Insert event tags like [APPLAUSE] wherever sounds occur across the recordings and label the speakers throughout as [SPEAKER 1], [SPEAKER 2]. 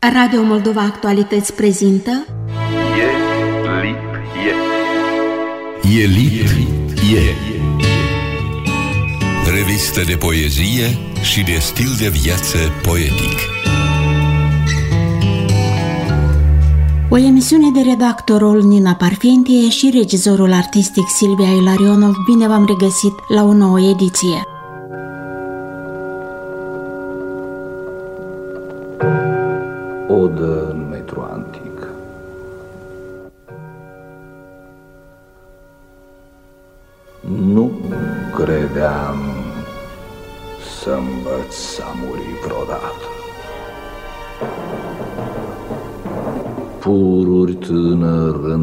[SPEAKER 1] Radio Moldova Actualități prezintă
[SPEAKER 2] E lip e.
[SPEAKER 3] E. Lip e Revistă de poezie și de stil de viață poetic.
[SPEAKER 1] O emisiune de redactorul Nina Parfentie și regizorul artistic Silvia Ilarionov Bine v-am regăsit la o nouă ediție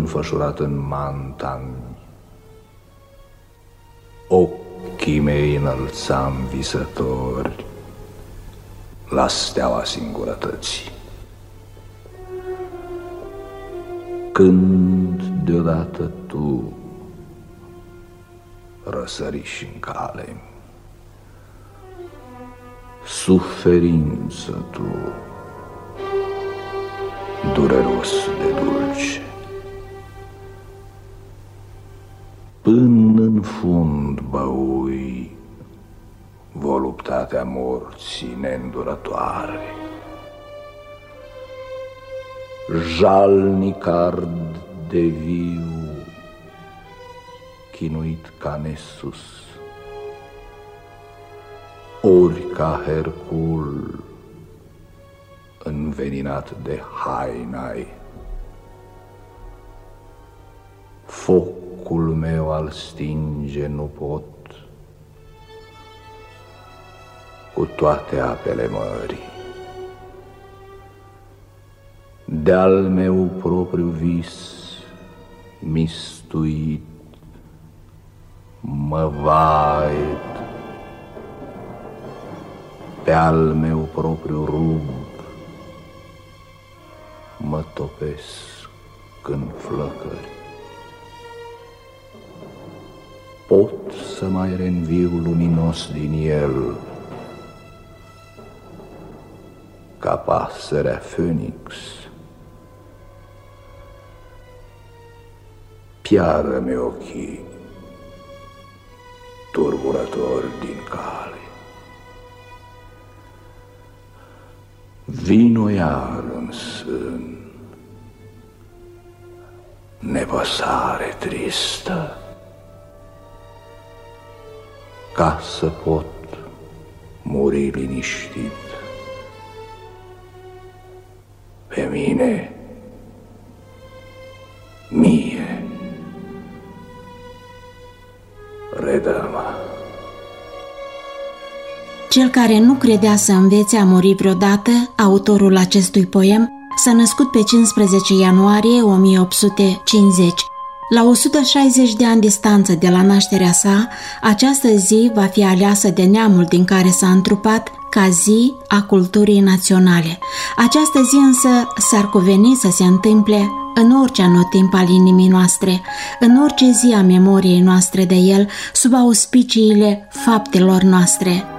[SPEAKER 4] înfășurat în mantani. Ochii mei înălțam visători La steaua singurătății. Când deodată tu răsăriși în cale Suferință tu Dureros de dulce Până în fund băui Voluptatea morții neîndurătoare jalnic ard de viu, chinuit ca Nesus, ori ca Hercul, înveninat de hainai. Focul meu al stinge nu pot, cu toate apele mării. De-al meu propriu vis mistuit, mă vaid pe al meu propriu rub, mă topesc în flăcări. Pot să mai renviu luminos din el, ca pasărea Phoenix, piară-mi ochii turburători din cale. Vino iar în sân, nepăsare tristă, ca să pot muri liniștit. Pe mine, mie, redă-mă.
[SPEAKER 1] Cel care nu credea să învețe a muri vreodată, autorul acestui poem, s-a născut pe 15 ianuarie 1850. La 160 de ani distanță de la nașterea sa, această zi va fi aleasă de neamul din care s-a întrupat ca zi a culturii naționale. Această zi însă s-ar cuveni să se întâmple în orice anotimp al inimii noastre, în orice zi a memoriei noastre de el, sub auspiciile faptelor noastre.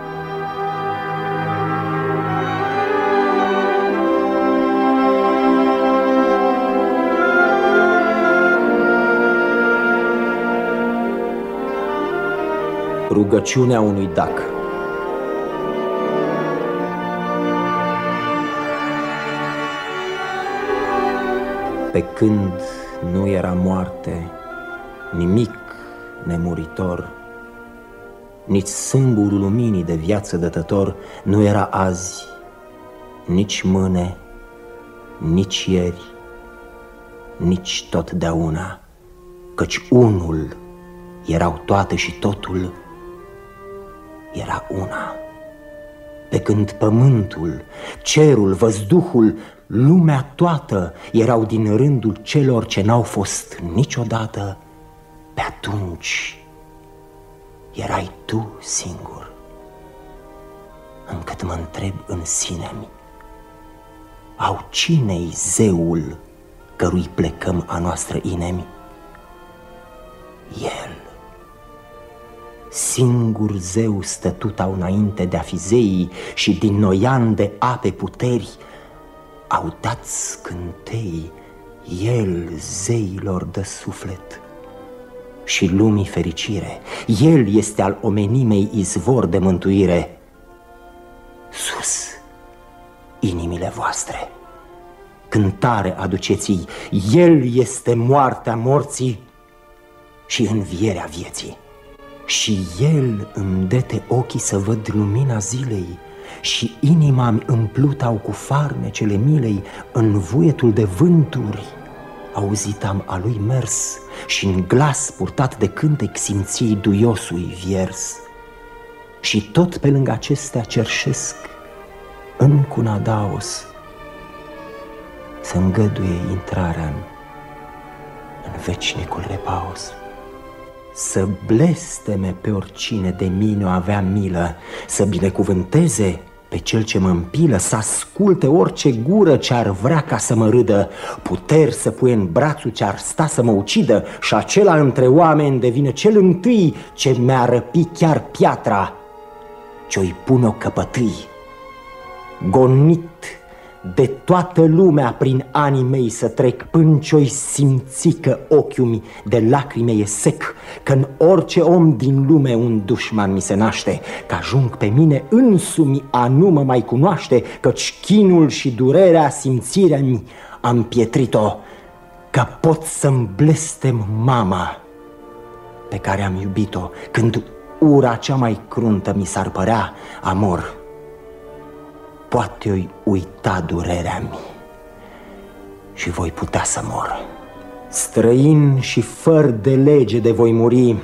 [SPEAKER 5] Rugăciunea unui dac. Pe când nu era moarte, nimic nemuritor, nici sâmburul luminii de viață dătător nu era azi, nici mâne, nici ieri, nici totdeauna, căci unul erau toate și totul era una. Pe când pământul, cerul, văzduhul, lumea toată erau din rândul celor ce n-au fost niciodată, pe atunci erai tu singur. Încât mă întreb în sine-mi, au cine-i zeul cărui plecăm a noastră inemi? Singur zeu stătuta înainte de a fi zeii și din noian de ape puteri, au dat scântei El zeilor de suflet. Și lumii fericire El este al omenimei izvor de mântuire. Sus, inimile voastre Cântare aduceți El este moartea morții și învierea vieții Și El îmi dete ochii să văd lumina zilei și inima-mi împlutau cu farmecele milei în vuietul de vânturi. Auzit am a lui mers și în glas purtat de cântec simții duiosui viers. Și tot pe lângă acestea cerșesc în cunadaos să îngăduie intrarea în veșnicul repaus. Să blesteme pe oricine de mine o avea milă, să binecuvânteze pe cel ce mă împilă, să asculte orice gură ce ar vrea ca să mă râdă, puteri să pui în brațul ce ar sta să mă ucidă și acela între oameni devine cel întâi ce mi-a răpit chiar piatra, ce-o-i pun o căpătâi. Gonit de toată lumea prin anii mei să trec Până ce-oi simți că ochiul mi de lacrime e sec că în orice om din lume un dușman mi se naște Că ajung pe mine însumi a nu mă mai cunoaște Căci chinul și durerea simțirea mi am pietrit-o Că pot să-mi blestem mama pe care am iubit-o Când ura cea mai cruntă mi s-ar părea amor Poate-i uita durerea mi și voi putea să mor. Străin și fără de lege de voi muri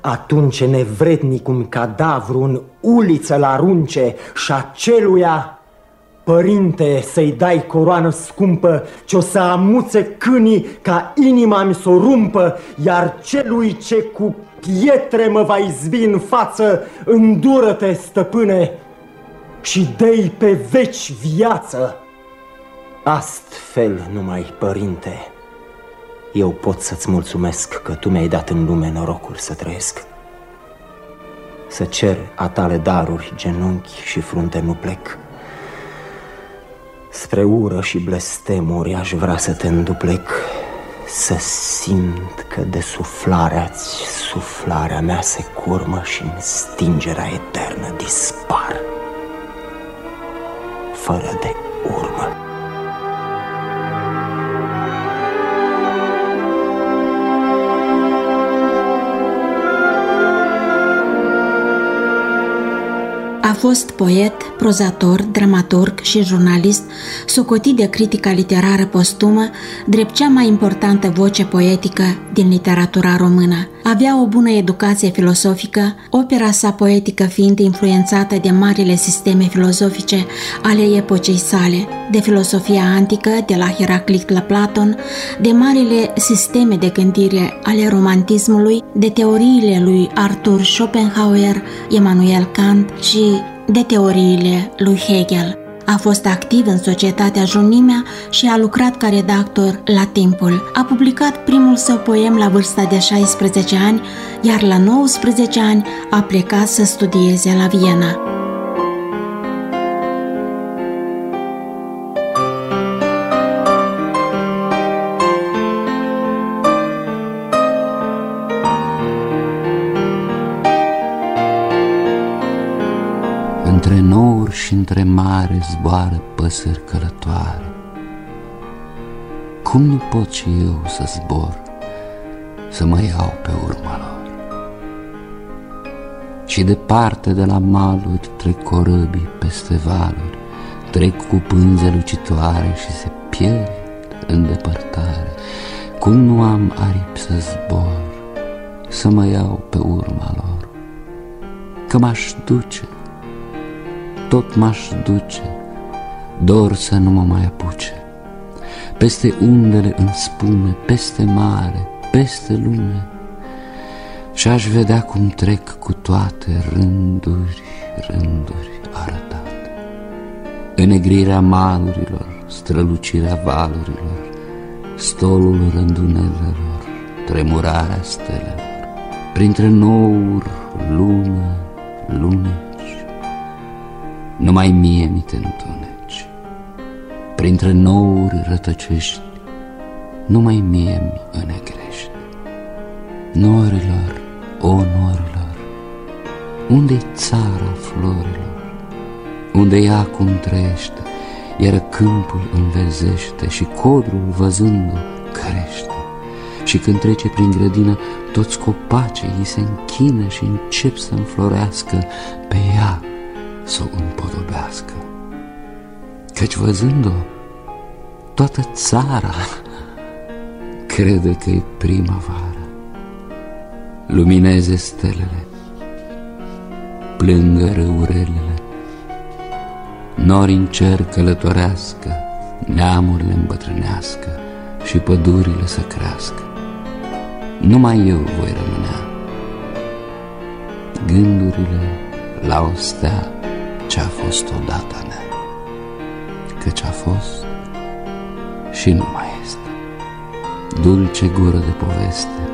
[SPEAKER 5] Atunci nevrednic un cadavru în uliță la arunce Și aceluia Părinte, să-i dai coroană scumpă Ce o să amuțe câinii ca inima mi s-o rumpă Iar celui ce cu pietre mă va izbi în față Îndură-te, stăpâne, și dei pe veci viață. Astfel numai, părinte, eu pot să-ți mulțumesc că tu mi-ai dat în lume norocul să trăiesc. Să cer a tale daruri, genunchi și frunte nu plec. Spre ură și blestemuri aș vrea să te înduplec, să simt că de suflarea-ți suflarea mea se curmă și în stingerea eternă dispar fără de urmă.
[SPEAKER 1] A fost poet, prozator, dramaturg și jurnalist, socotit de critica literară postumă, drept cea mai importantă voce poetică din literatura română. Avea o bună educație filosofică, opera sa poetică fiind influențată de marile sisteme filozofice ale epocei sale, de filosofia antică, de la Heraclit la Platon, de marile sisteme de gândire ale romantismului, de teoriile lui Arthur Schopenhauer, Immanuel Kant și de teoriile lui Hegel. A fost activ în societatea Junimea și a lucrat ca redactor la Timpul. A publicat primul său poem la vârsta de 16 ani, iar la 19 ani a plecat să studieze la Viena.
[SPEAKER 6] Nouri și între mare zboară păsări călătoare. Cum nu pot și eu să zbor, să mă iau pe urma lor? Și departe de la maluri trec corăbii peste valuri, trec cu pânze lucitoare și se pierd în depărtare. Cum nu am aripi să zbor, să mă iau pe urma lor? Că m-aș duce tot m-aș duce, dor să nu mă mai apuce. Peste undele în spume, peste mare, peste lume, și aș vedea cum trec cu toate rânduri, rânduri arătate. Înegrirea malurilor, strălucirea valurilor, stolul rândunelelor, tremurarea stelelor, printre nouri, lună, lune, numai mie mi te întuneci. printre nouri rătăcești, numai mie mi înegrești. Norilor, o norilor, unde-i țara florilor? Unde ea acum trăiește, iar câmpul înverzește și codrul văzându crește. Și când trece prin grădină, toți copacii îi se închină și încep să înflorească pe ea să o împodobească. Căci văzând-o, toată țara [LAUGHS] crede că e primăvară. Lumineze stelele, plângă râurelele, nori în cer călătorească, neamurile îmbătrânească și pădurile să crească. Numai eu voi rămânea. Gândurile la o stea ce-a fost odată mea căci a fost și nu mai este. Dulce gură de poveste,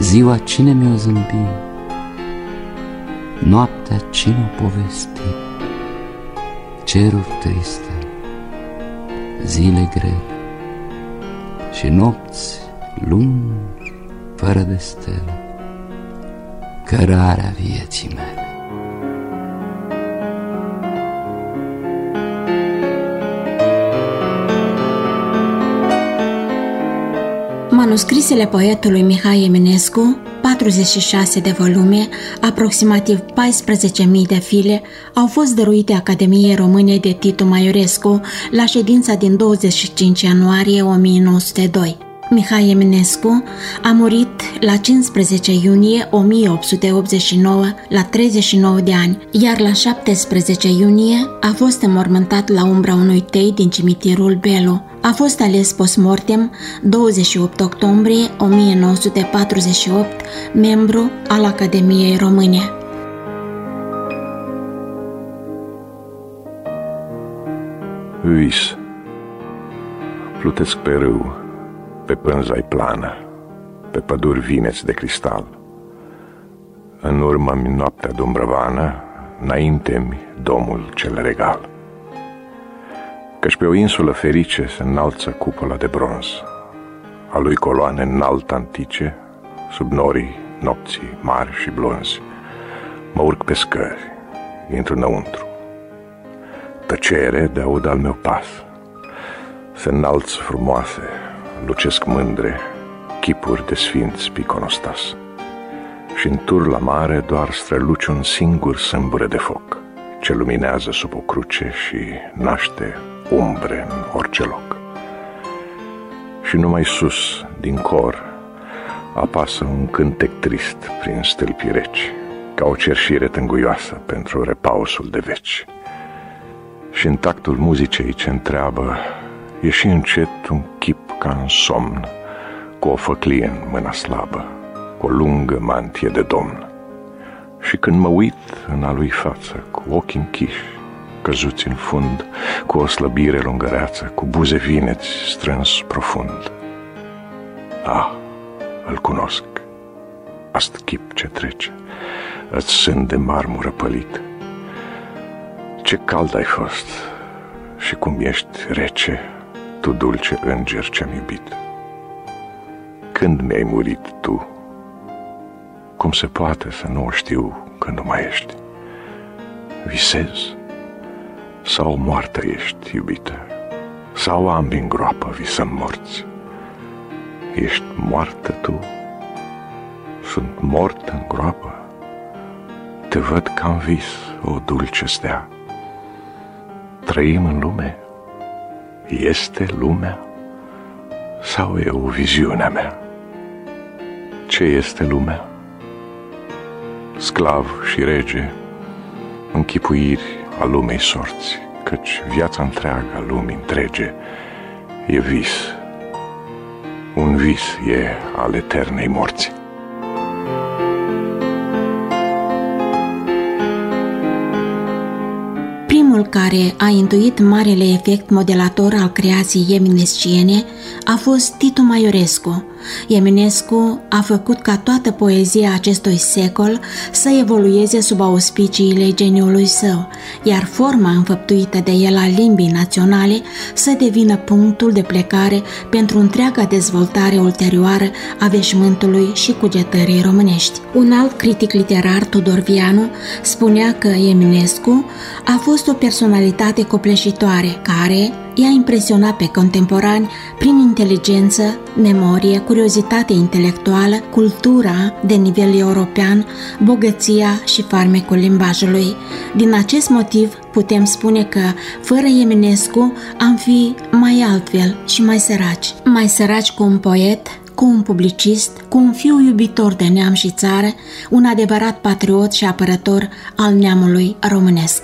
[SPEAKER 6] ziua cine mi-o zâmbi, noaptea cine o povesti, ceruri triste, zile grele și nopți lungi fără de stele, cărarea vieții mele.
[SPEAKER 1] Manuscrisele poetului Mihai Eminescu, 46 de volume, aproximativ 14.000 de file, au fost dăruite Academiei Române de Titu Maiorescu la ședința din 25 ianuarie 1902. Mihai Eminescu a murit la 15 iunie 1889 la 39 de ani, iar la 17 iunie a fost înmormântat la umbra unui tei din cimitirul Belu. A fost ales postmortem 28 octombrie 1948 membru al Academiei Române.
[SPEAKER 7] Vis. Plutesc pe râu, pe pânza plană, pe păduri vineți de cristal. În urmă mi noaptea dumbrăvană, înainte-mi domul cel regal. Căci pe o insulă ferice se înalță cupola de bronz, a lui coloane înalt antice, sub norii nopții mari și blonzi. Mă urc pe scări, intru înăuntru. Tăcere de aud al meu pas. Se înalță frumoase, lucesc mândre, chipuri de sfinți piconostas. Și în tur la mare doar străluci un singur sâmbure de foc, ce luminează sub o cruce și naște umbre în orice loc. Și numai sus, din cor, apasă un cântec trist prin stâlpii reci, ca o cerșire tânguioasă pentru repausul de veci. Și în tactul muzicei ce întreabă, e și încet un chip ca în somn, cu o făclie în mâna slabă, cu o lungă mantie de domn. Și când mă uit în a lui față, cu ochii închiși, căzuți în fund, cu o slăbire lungăreață, cu buze vineți strâns profund. Ah, îl cunosc, ast chip ce trece, îți sunt de marmură pălit. Ce cald ai fost și cum ești rece, tu dulce înger ce-am iubit. Când mi-ai murit tu? Cum se poate să nu o știu când nu mai ești? Visez? Sau moartă ești, iubită? Sau ambi în groapă visăm morți? Ești moartă tu? Sunt mort în groapă? Te văd ca în vis, o dulce stea. Trăim în lume? Este lumea? Sau e o viziune mea? Ce este lumea? Sclav și rege, închipuiri a lumei sorți, căci viața întreagă a lumii întrege e vis. Un vis e al eternei morții.
[SPEAKER 1] Primul care a intuit marele efect modelator al creației eminesciene a fost Titu Maiorescu, Eminescu a făcut ca toată poezia acestui secol să evolueze sub auspiciile geniului său, iar forma înfăptuită de el a limbii naționale să devină punctul de plecare pentru întreaga dezvoltare ulterioară a veșmântului și cugetării românești. Un alt critic literar, Tudor Vianu, spunea că Eminescu a fost o personalitate copleșitoare care, i-a impresionat pe contemporani prin inteligență, memorie, curiozitate intelectuală, cultura de nivel european, bogăția și farmecul limbajului. Din acest motiv putem spune că, fără Eminescu, am fi mai altfel și mai săraci. Mai săraci cu un poet, cu un publicist, cu un fiu iubitor de neam și țară, un adevărat patriot și apărător al neamului românesc.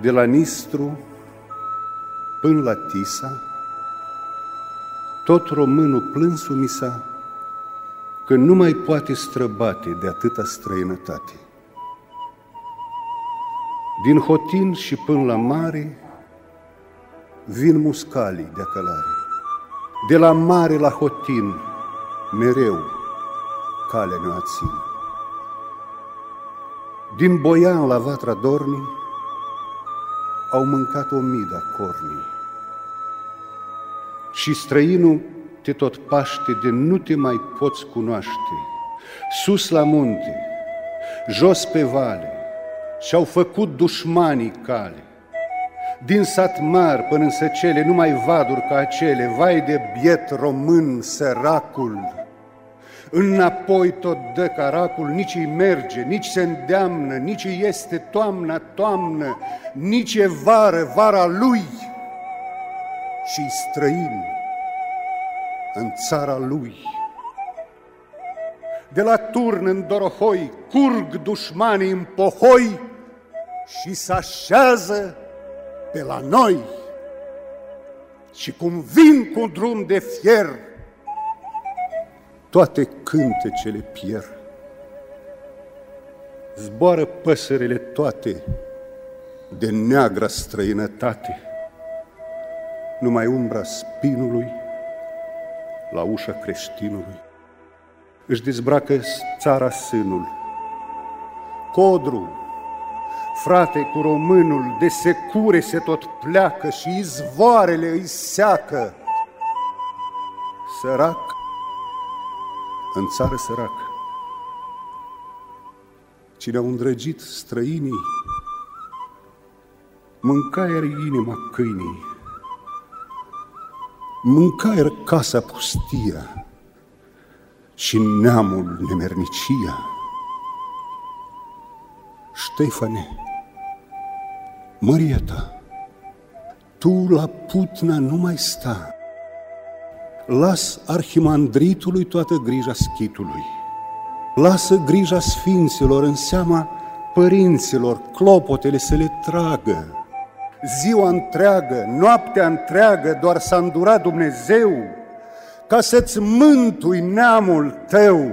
[SPEAKER 8] De la Nistru până la Tisa, tot românul plânsul mi s-a că nu mai poate străbate de atâta străinătate. Din Hotin și până la mare vin muscalii de călare. De la mare la Hotin, mereu calea ne țin. Din Boian la Vatra Dornii, au mâncat o mida cornii. Și străinul te tot paște de nu te mai poți cunoaște. Sus la munte, jos pe vale, și-au făcut dușmanii cale. Din sat mari până în săcele, numai vaduri ca acele, vai de biet român săracul, Înapoi tot dă caracul, nici îi merge, nici se îndeamnă, nici îi este toamna, toamnă, nici e vară, vara lui și străin în țara lui. De la turn în Dorohoi curg dușmanii în pohoi și se așează pe la noi. Și cum vin cu drum de fier, toate cântecele pierd. Zboară păsările toate de neagră străinătate, numai umbra spinului la ușa creștinului. Își dezbracă țara sânul, codru, frate cu românul, de secure se tot pleacă și izvoarele îi seacă. Sărac în țară săracă. Cine au îndrăgit străinii, mâncaier inima câinii, mâncaier casa pustia și neamul nemernicia. Ștefane, Maria ta, tu la putna nu mai sta, las arhimandritului toată grija schitului. Lasă grija sfinților în seama părinților, clopotele să le tragă. Ziua întreagă, noaptea întreagă, doar s-a îndurat Dumnezeu ca să-ți mântui neamul tău.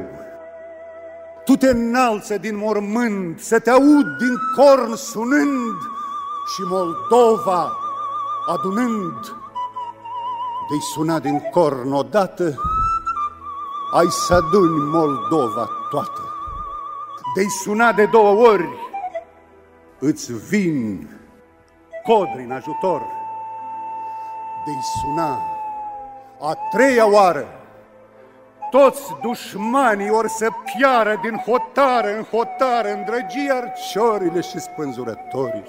[SPEAKER 8] Tu te înalță din mormânt, să te aud din corn sunând și Moldova adunând de-i suna din corn odată, ai să aduni Moldova toată. De-i suna de două ori, îți vin codri în ajutor. De-i suna a treia oară, toți dușmanii or să piară din hotară în hotară, îndrăgi arciorile și spânzurătorii.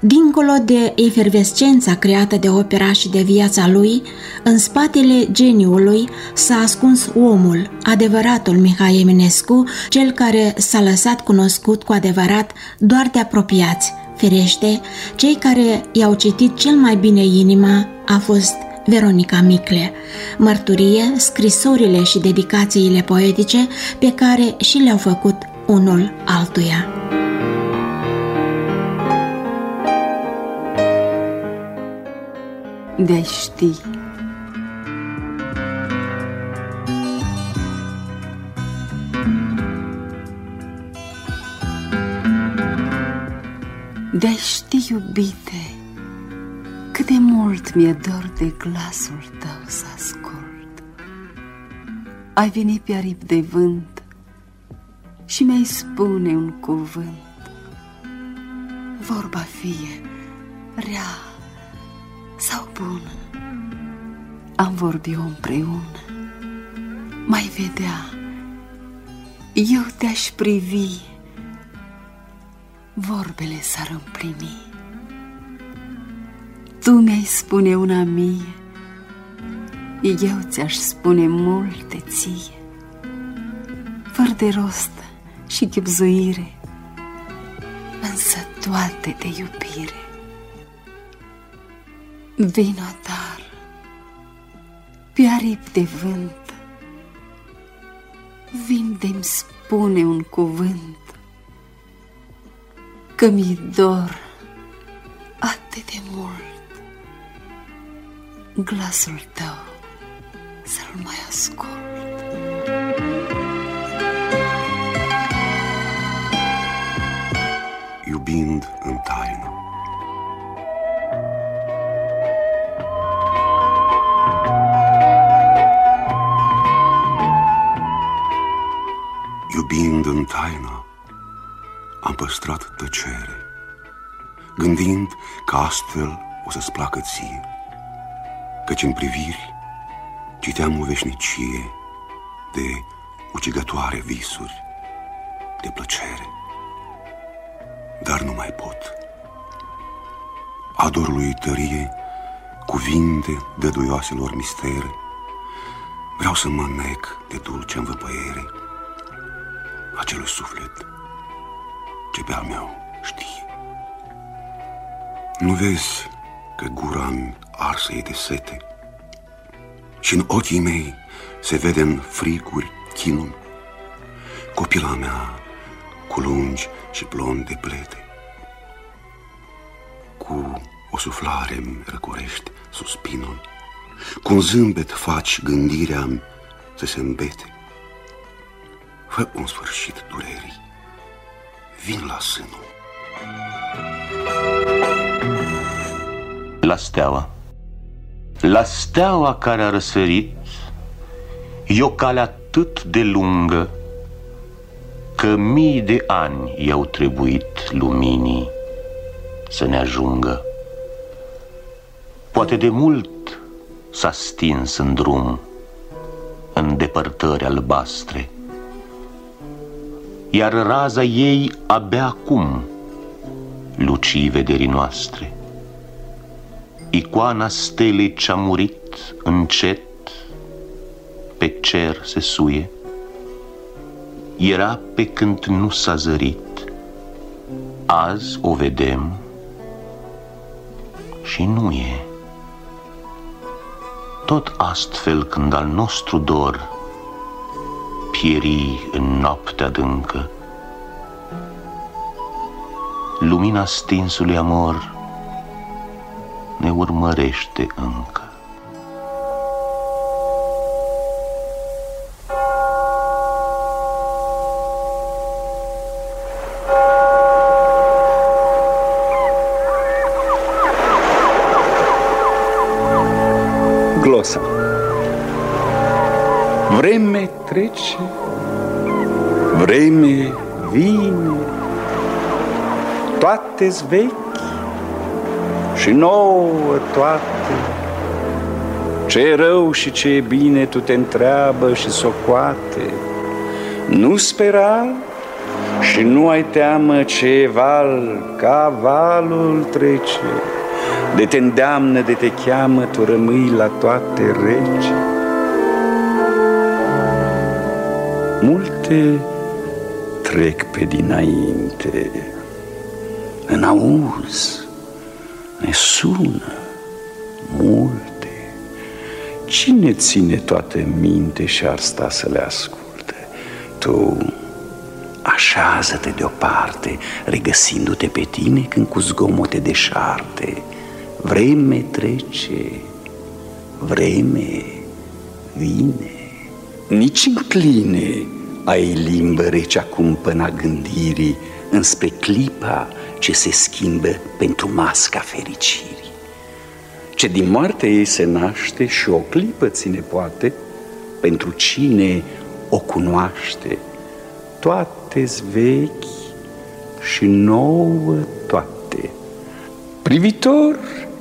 [SPEAKER 1] Dincolo de efervescența creată de opera și de viața lui, în spatele geniului s-a ascuns omul, adevăratul Mihai Eminescu, cel care s-a lăsat cunoscut cu adevărat doar de apropiați. Ferește, cei care i-au citit cel mai bine inima a fost Veronica Micle, mărturie, scrisorile și dedicațiile poetice pe care și le-au făcut unul altuia.
[SPEAKER 9] de a ști. de ști, iubite, cât de mult mi-e dor de glasul tău să ascult. Ai venit pe aripi de vânt și mi-ai spune un cuvânt. Vorba fie, am vorbit-o împreună. Mai vedea, eu te-aș privi, vorbele s-ar împlini. Tu mi-ai spune una mie, eu ți-aș spune multe ție, fără de rost și chipzuire, însă toate de iubire. Vino dar, pe aripi de vânt, vin de-mi spune un cuvânt, că mi dor atât de mult glasul tău să-l mai ascult.
[SPEAKER 10] Iubind în taină. Iubind în taină, am păstrat tăcere, gândind că astfel o să-ți placă ție căci în priviri citeam o veșnicie de ucigătoare visuri, de plăcere. Dar nu mai pot. Adorului tărie, cuvinte dăduioaselor mistere, vreau să mă nec de dulce învăpăiere acelui suflet ce pe al meu știe. Nu vezi că gura arsă e de sete și în ochii mei se vede în friguri chinul. Copila mea cu lungi și blonde plete, cu o suflare îmi răcorești suspinul, cu un zâmbet faci gândirea să se îmbete. Fă un sfârșit durerii, vin la sânul.
[SPEAKER 11] La steaua. La steaua care a răsărit E o cale atât de lungă Că mii de ani i-au trebuit luminii să ne ajungă. Poate de mult s-a stins în drum În depărtări albastre Iar raza ei abia acum Luci vederii noastre Icoana stelei ce-a murit încet pe cer se suie. Era pe când nu s-a zărit. Azi o vedem și nu e. Tot astfel când al nostru dor pieri în noaptea adâncă, lumina stinsului amor ne urmărește încă.
[SPEAKER 12] Glosa Vreme trece, vreme vine, toate-s vechi, și nouă toate. Ce e rău și ce e bine tu te întreabă și socoate. Nu spera și nu ai teamă ce e val, ca valul trece. De te îndeamnă, de te cheamă, tu rămâi la toate rece. Multe trec pe dinainte, în auz, ne sună multe. Cine ține toate minte și ar sta să le asculte? Tu așează-te deoparte, regăsindu-te pe tine când cu zgomote deșarte. Vreme trece, vreme vine. Nici încline ai limbă rece acum până gândirii înspre clipa ce se schimbă pentru masca fericirii. Ce din moarte ei se naște și o clipă ține poate, pentru cine o cunoaște, toate vechi și nouă toate. Privitor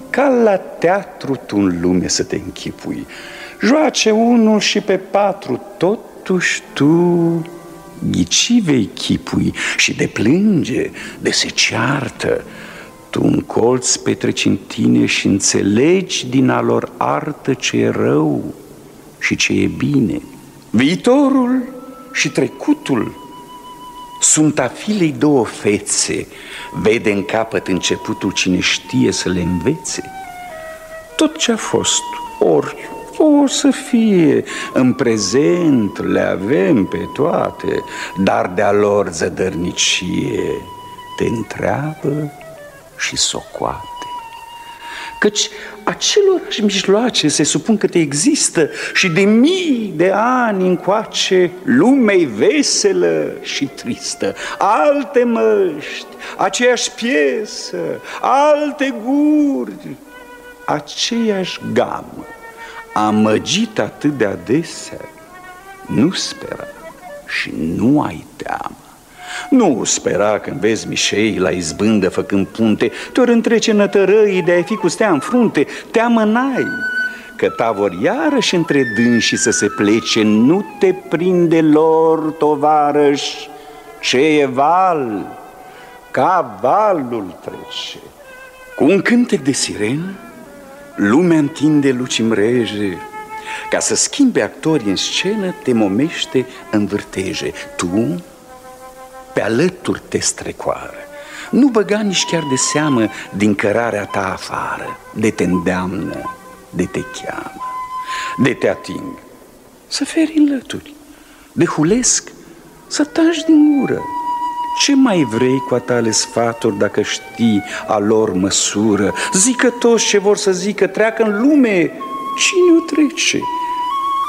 [SPEAKER 12] ca la teatru tu în lume să te închipui, joace unul și pe patru, totuși tu ghici vei chipui și de plânge, de se ceartă, tu un colț petreci în tine și înțelegi din a lor artă ce e rău și ce e bine. Viitorul și trecutul sunt a filei două fețe, vede în capăt începutul cine știe să le învețe. Tot ce a fost, ori o să fie, în prezent le avem pe toate, dar de-a lor zădărnicie te întreabă și socoate. Căci acelorași mijloace se supun că te există și de mii de ani încoace lumea veselă și tristă. Alte măști, aceeași piesă, alte guri, aceeași gamă, amăgit atât de adesea, nu spera și nu ai teamă. Nu spera când vezi mișei la izbândă făcând punte, te ori întrece nătărăii de a fi cu stea în frunte, te amânai, că tavor iarăși între dânsii să se plece, nu te prinde lor, tovarăș, ce e val, ca valul trece. Cu un cântec de sirenă, lumea întinde luci mreje, ca să schimbe actorii în scenă, te momește în vârteje. Tu, pe alături te strecoară. Nu băga nici chiar de seamă din cărarea ta afară, de te îndeamnă, de te cheamă, de te ating. Să feri în lături, de hulesc, să taci din gură. Ce mai vrei cu atale sfaturi dacă știi a lor măsură? Zică toți ce vor să zică, treacă în lume, cine o trece?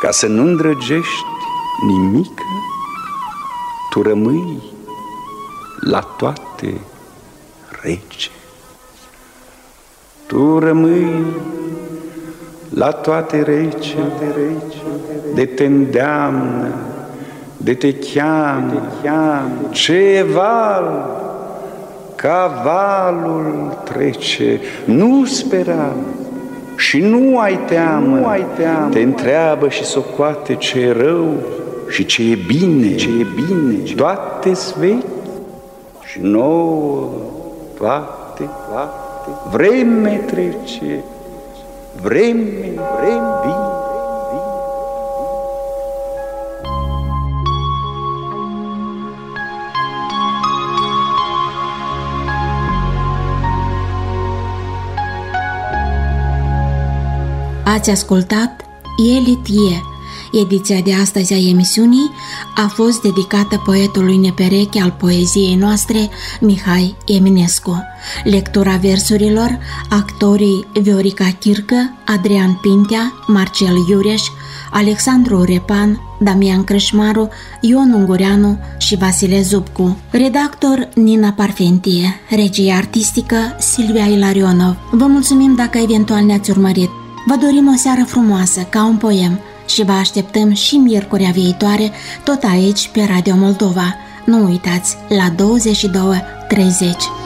[SPEAKER 12] Ca să nu îndrăgești nimic, tu rămâi la toate rece. Tu rămâi la toate rece, de te îndeamnă, de te cheamă, ce val, ca valul trece, nu spera și nu ai teamă, nu ai teamă. te întreabă și socoate ce e rău și ce e bine, ce e bine, toate vechi și nouă toate, toate, vreme trece, vreme, vreme, vine.
[SPEAKER 1] Ați ascultat Elit E, Ediția de astăzi a emisiunii a fost dedicată poetului nepereche al poeziei noastre, Mihai Eminescu. Lectura versurilor, actorii Viorica Chircă, Adrian Pintea, Marcel Iureș, Alexandru Repan, Damian Crășmaru, Ion Ungureanu și Vasile Zubcu. Redactor Nina Parfentie, regie artistică Silvia Ilarionov. Vă mulțumim dacă eventual ne-ați urmărit. Vă dorim o seară frumoasă, ca un poem, și vă așteptăm și miercurea viitoare, tot aici pe Radio Moldova. Nu uitați, la 22.30.